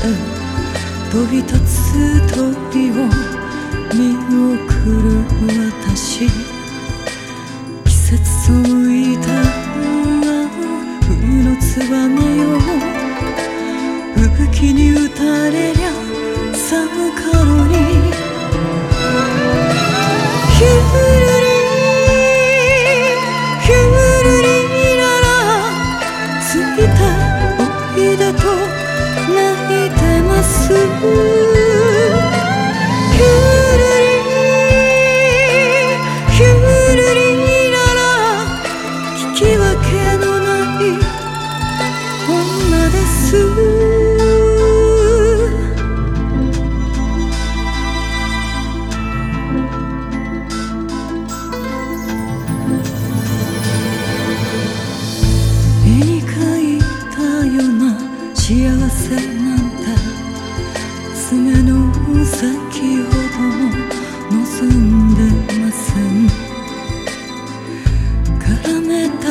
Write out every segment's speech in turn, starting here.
飛び立つ鳥を見送る私。季節そういた冬のツバメよ。吹雪に打爪の先ほども望んでません絡めた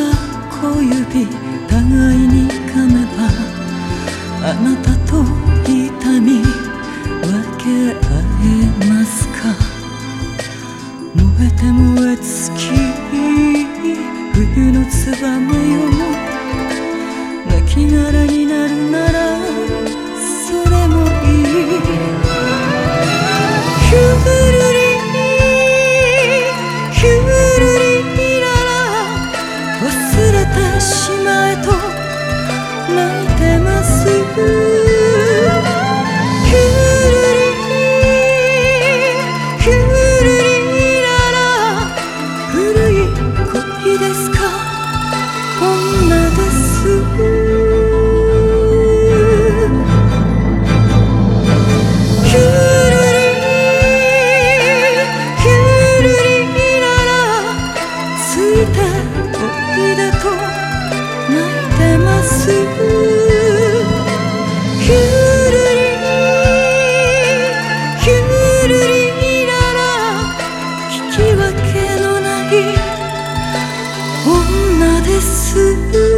小指互いに噛めばあなたと痛み分け合えますか。燃えて燃え尽き冬のツバメよ。泣きなるしまえと kiss